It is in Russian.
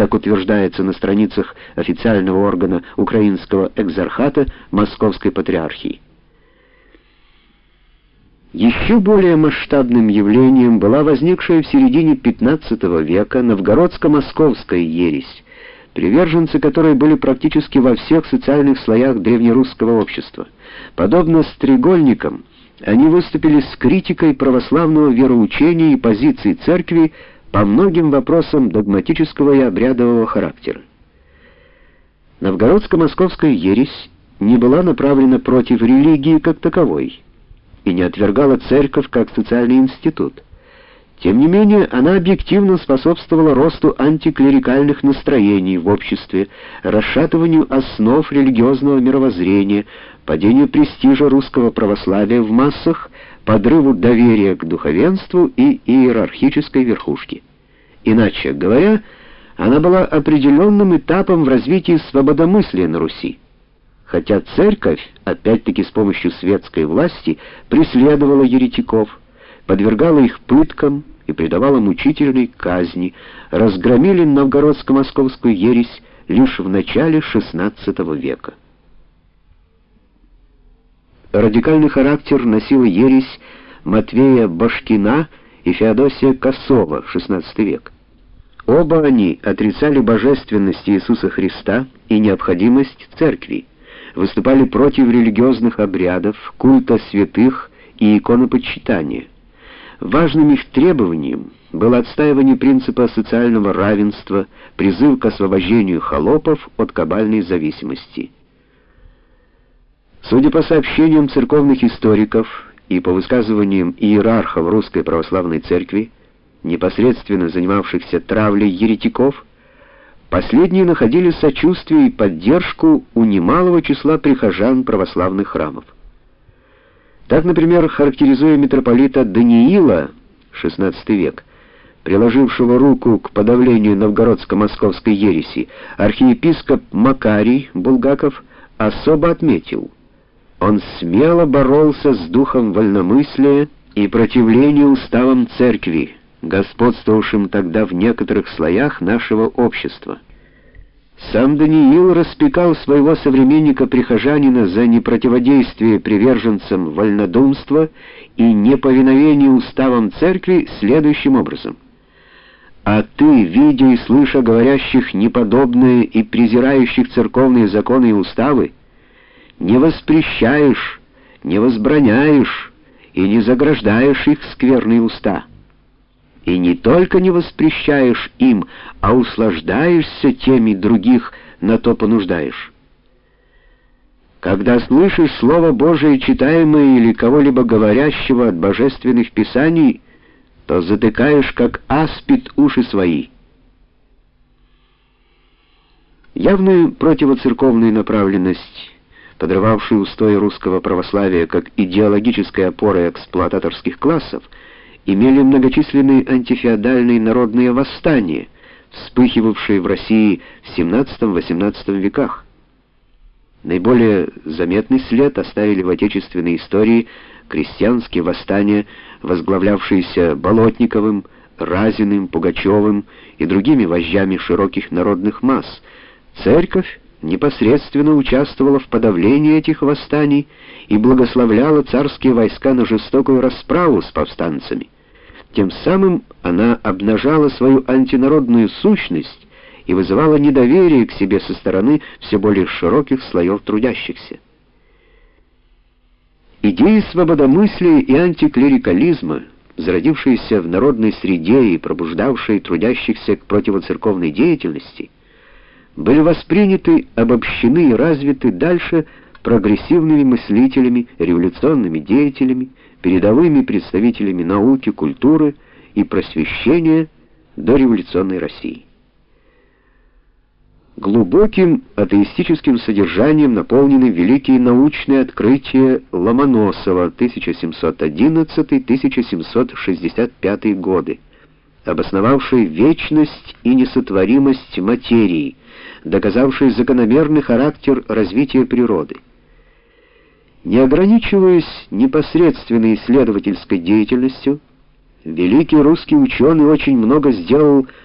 как утверждается на страницах официального органа украинского экзархата Московской патриархии. Еще более масштабным явлением была возникшая в середине XV века новгородско-московская ересь, приверженцы которой были практически во всех социальных слоях древнерусского общества. Подобно стрегольникам, они выступили с критикой православного вероучения и позиций церкви по многим вопросам догматического и обрядового характера. Новгородско-московская ересь не была направлена против религии как таковой и не отвергала церковь как социальный институт. Тем не менее, она объективно способствовала росту антиклерикальных настроений в обществе, расшатыванию основ религиозного мировоззрения, падению престижа русского православия в массах, подрыву доверия к духовенству и иерархической верхушке. Иначе говоря, она была определенным этапом в развитии свободомыслия на Руси. Хотя церковь, опять-таки с помощью светской власти, преследовала еретиков, подвергала их пыткам и предавала мучительной казни, разгромили новгородско-московскую ересь лишь в начале XVI века. Радикальный характер носила ересь Матвея Башкина и Феодосия Косова, XVI век. Оба они отрицали божественность Иисуса Христа и необходимость церкви, выступали против религиозных обрядов, культа святых и иконопочитания. Важным их требованием было отстаивание принципа социального равенства, призыв к освобождению холопов от кабальной зависимости. Судя по сообщениям церковных историков и по высказываниям иерархов Русской Православной Церкви, непосредственно занимавшихся травлей еретиков, последние находили сочувствие и поддержку у немалого числа прихожан православных храмов. Так, например, характеризуя митрополита Даниила, XVI век, приложившего руку к подавлению новгородско-московской ереси, архиепископ Макарий Булгаков особо отметил: он смело боролся с духом вольномыслия и противления уставам церкви, господствовавшим тогда в некоторых слоях нашего общества. Сам Даниил распекал своего современника-прихожанина за непротиводействие приверженцам вольнодумства и неповиновение уставам церкви следующим образом. «А ты, видя и слыша говорящих неподобные и презирающих церковные законы и уставы, не воспрещаешь, не возбраняешь и не заграждаешь их скверные уста» и не только не воспрещаешь им, а услаждаешься теми других, на то понуждаешь. Когда слышишь Слово Божие, читаемое или кого-либо говорящего от божественных писаний, то затыкаешь, как аспид, уши свои. Явную противоцерковную направленность, подрывавшую устои русского православия как идеологической опоры эксплуататорских классов, имели многочисленные антифеодальные народные восстания, вспыхивавшие в России в XVII-XVIII веках. Наиболее заметный след оставили в отечественной истории крестьянские восстания, возглавлявшиеся Болотниковым, Разиным, Пугачевым и другими вождями широких народных масс. Церковь непосредственно участвовала в подавлении этих восстаний и благословляла царские войска на жестокую расправу с повстанцами. Тем самым она обнажала свою антинародную сущность и вызывала недоверие к себе со стороны все более широких слоев трудящихся. Идеи свободомыслия и антиклерикализма, зародившиеся в народной среде и пробуждавшие трудящихся к противоцерковной деятельности, были восприняты, обобщены и развиты дальше прогрессивными мыслителями, революционными деятелями, передовыми представителями науки, культуры и просвещения до революционной России. Глубоким атеистическим содержанием наполнены великие научные открытия Ломоносова 1711-1765 годы, обосновавшие вечность и несотворимость материи, доказавшие закономерный характер развития природы. Не ограничиваясь непосредственной исследовательской деятельностью, великий русский ученый очень много сделал